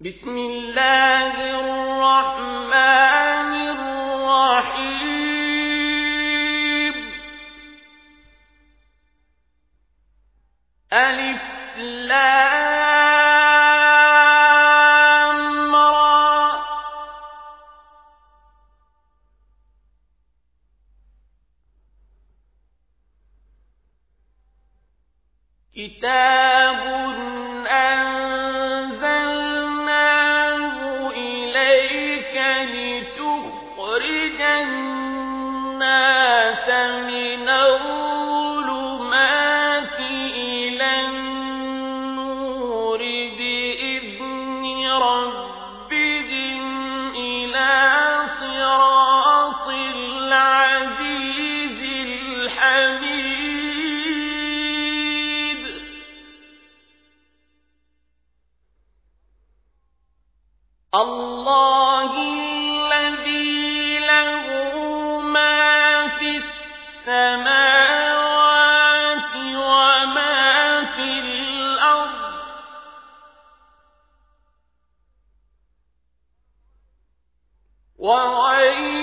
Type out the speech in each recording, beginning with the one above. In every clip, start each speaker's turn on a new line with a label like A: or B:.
A: بسم الله الرحمن وغير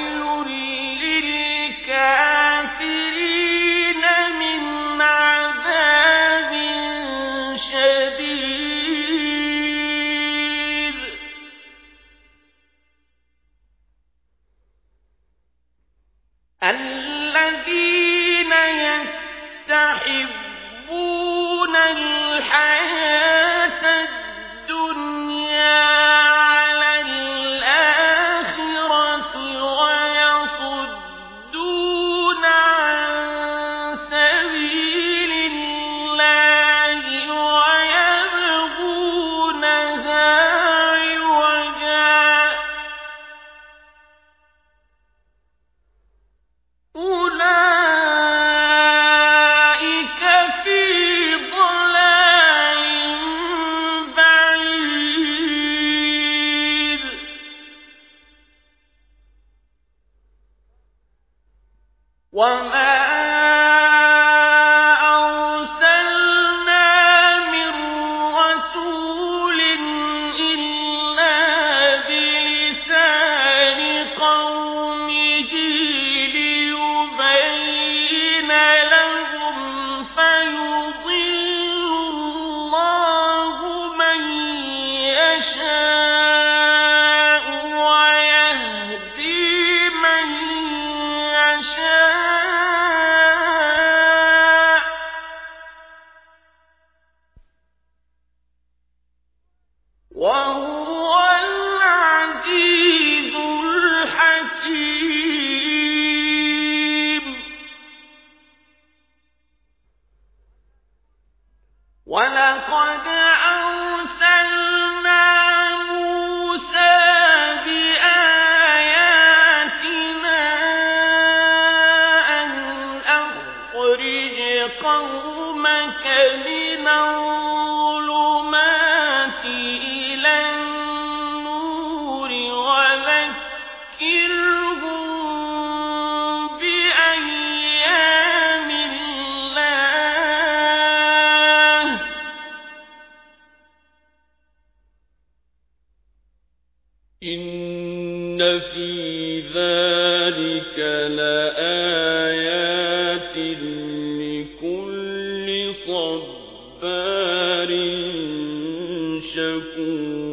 A: إن في ذلك لآيات لكل صبار شكور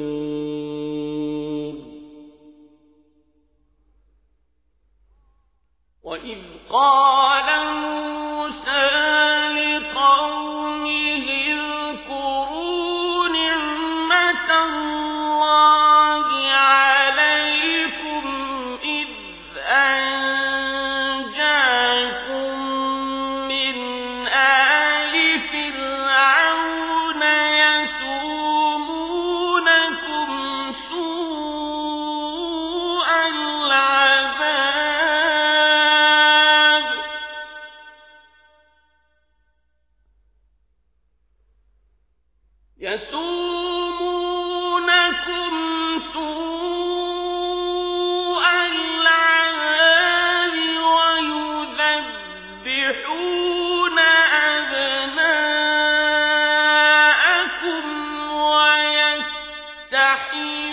A: وإذ قال
B: الجحيم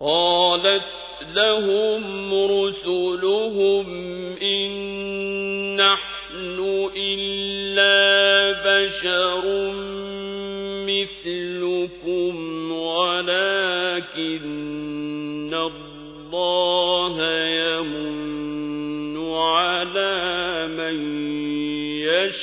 A: قالت
B: لهم رسلهم إن نحن إلا بشر مثلكم ولكن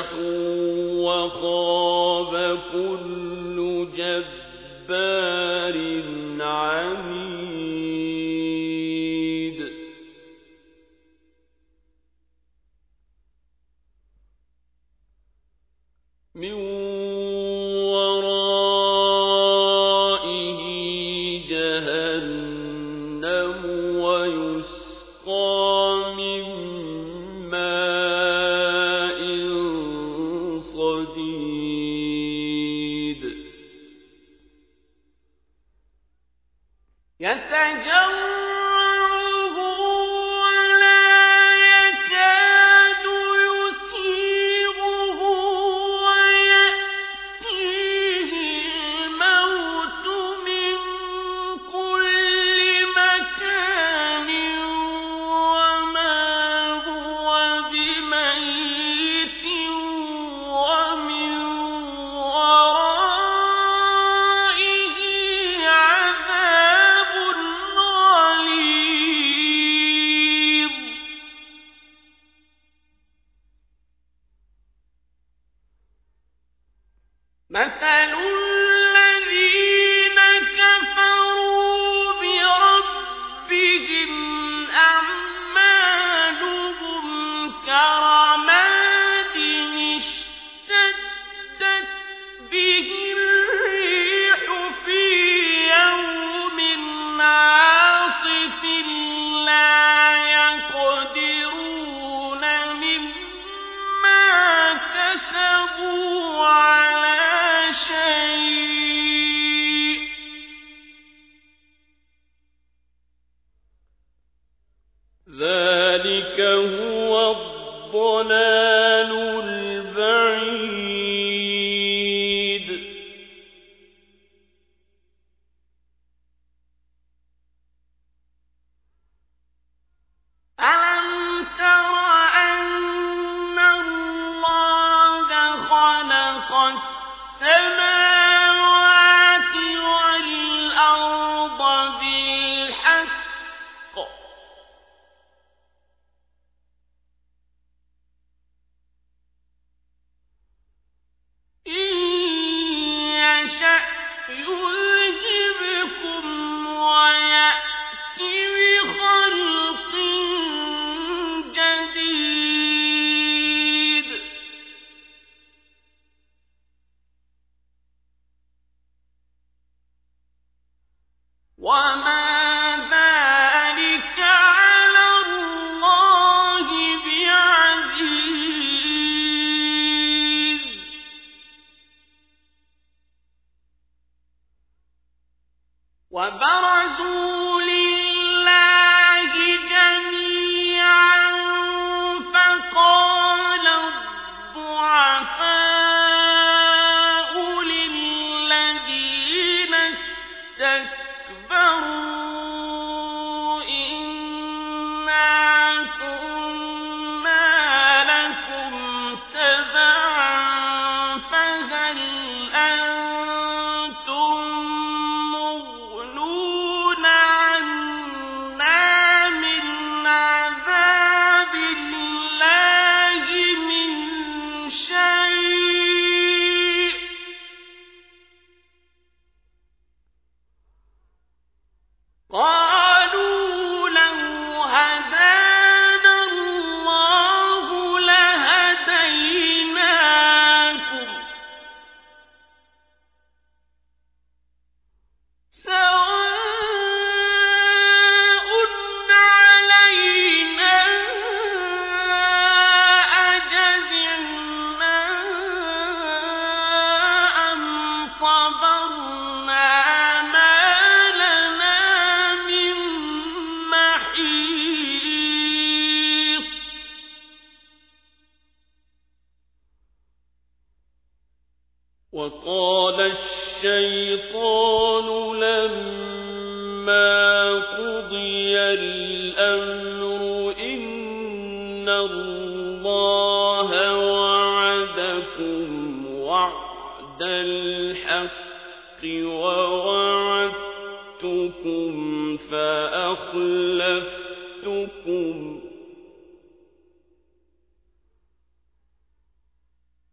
B: فَسَبَحُوا وَخَابَ كُلُّ جَبَّارٍ عَنِيدٍ.
A: مثل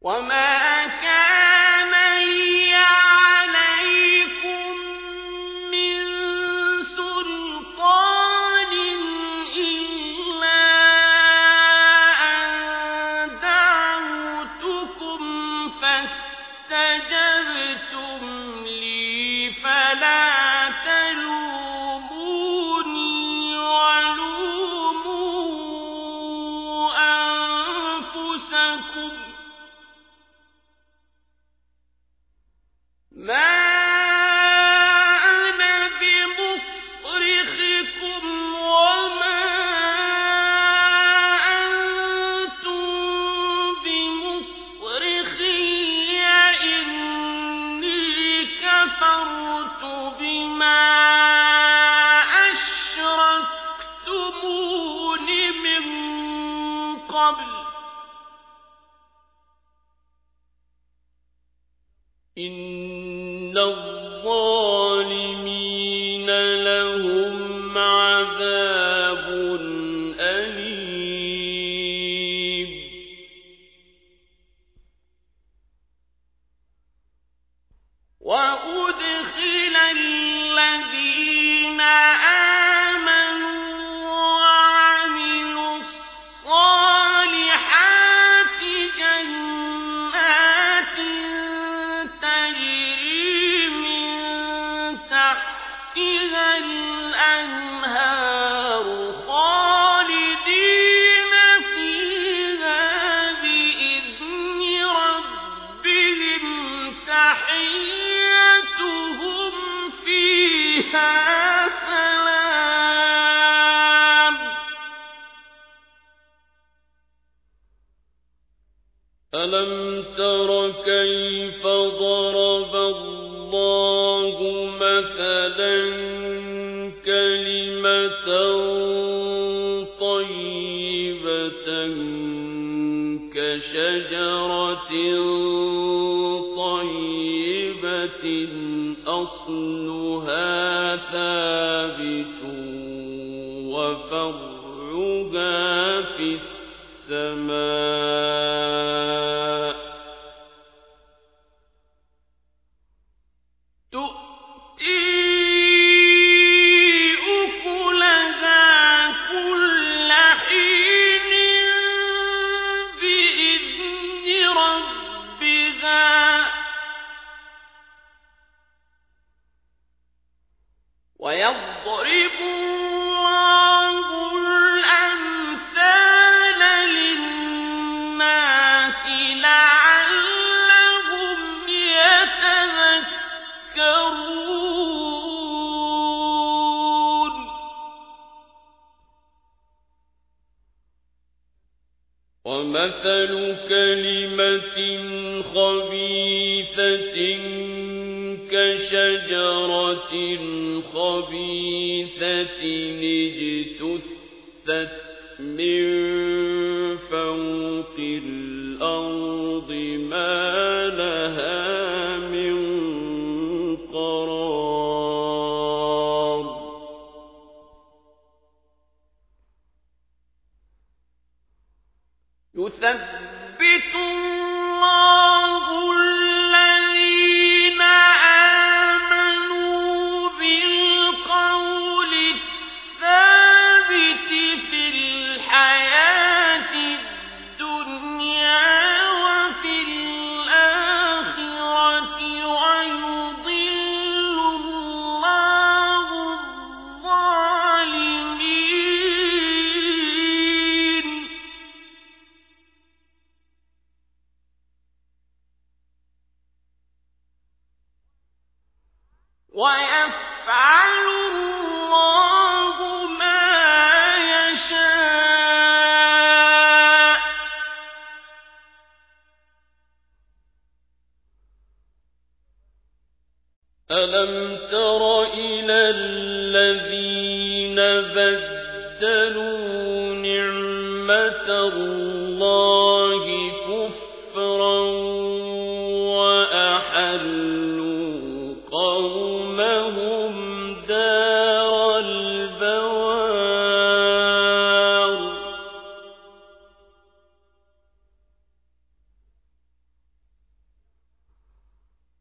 A: وما
B: أصلها ثابت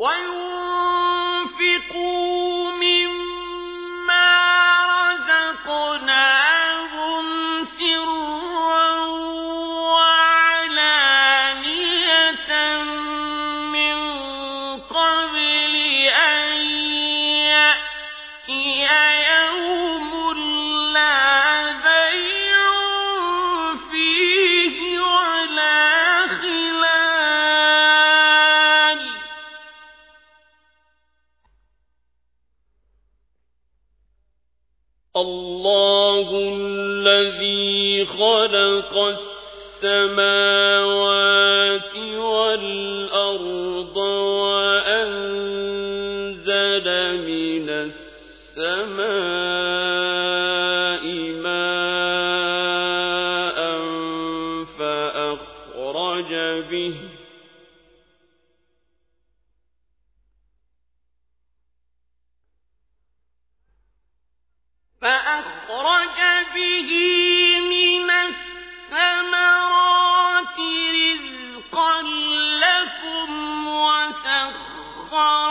B: ويوم خلق السماوات والأرض خالق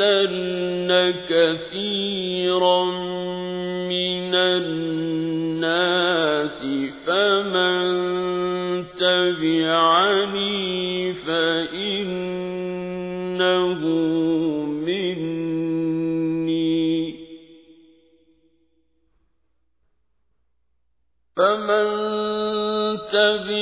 B: لَأَضِلَّنَّ كَثِيرًا مِنَ النَّاسِ فَمَن تَبِعَنِي فَإِنَّهُ مِنِّي فَمَن تَبِعَنِي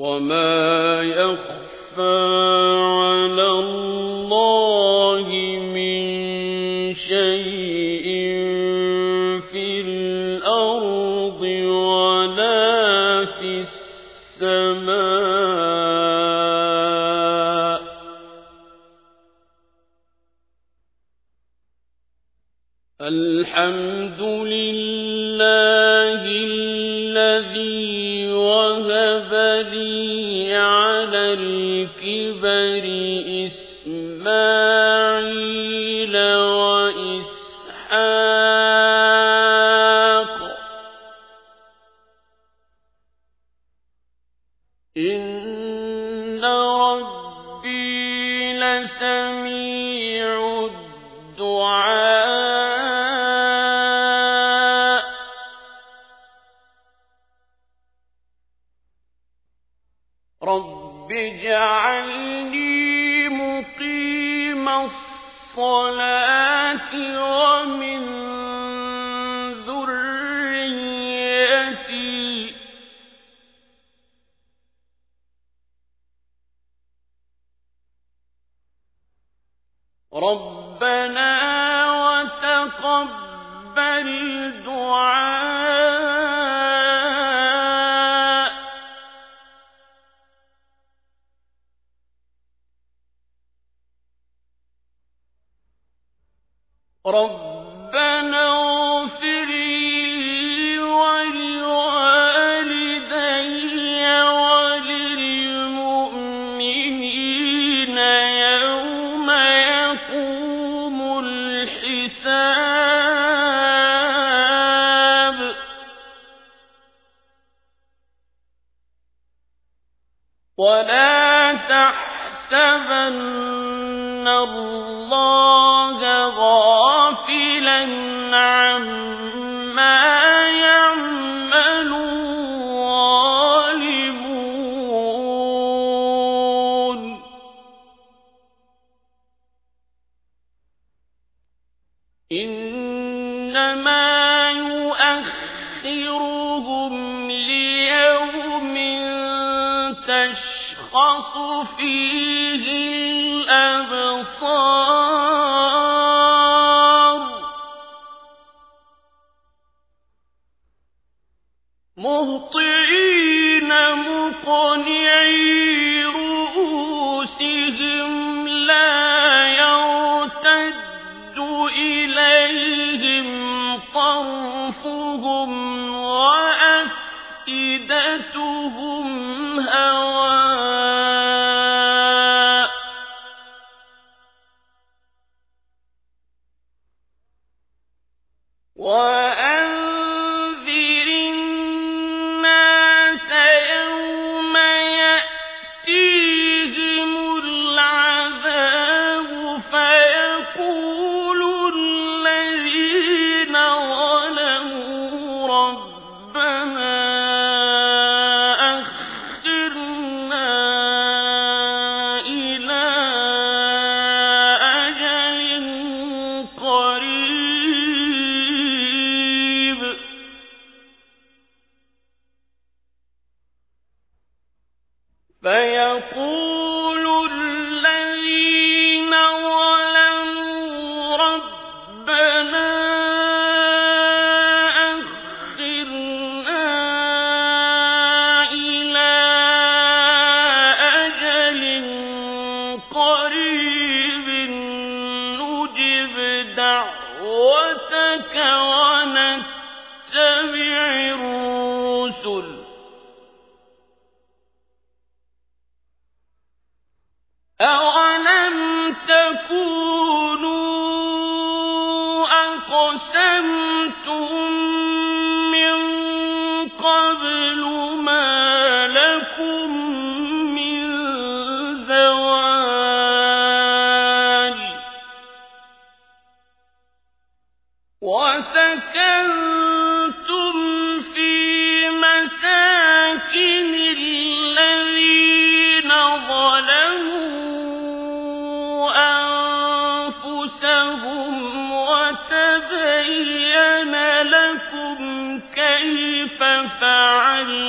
B: وما يخفى الكبر إسماعيل ¡Gracias! تُؤَخِّرُهُمْ لِيَوْمٍ تَشْخَصُ فِيهِ الْأَبْصَارُ. مُهْطِعِينَ مُقْنِعِي رُؤُوسِهِمْ لَا يَرْتَدُّ إِلَيْهِمْ طَرْفُهُمْ
A: فعلت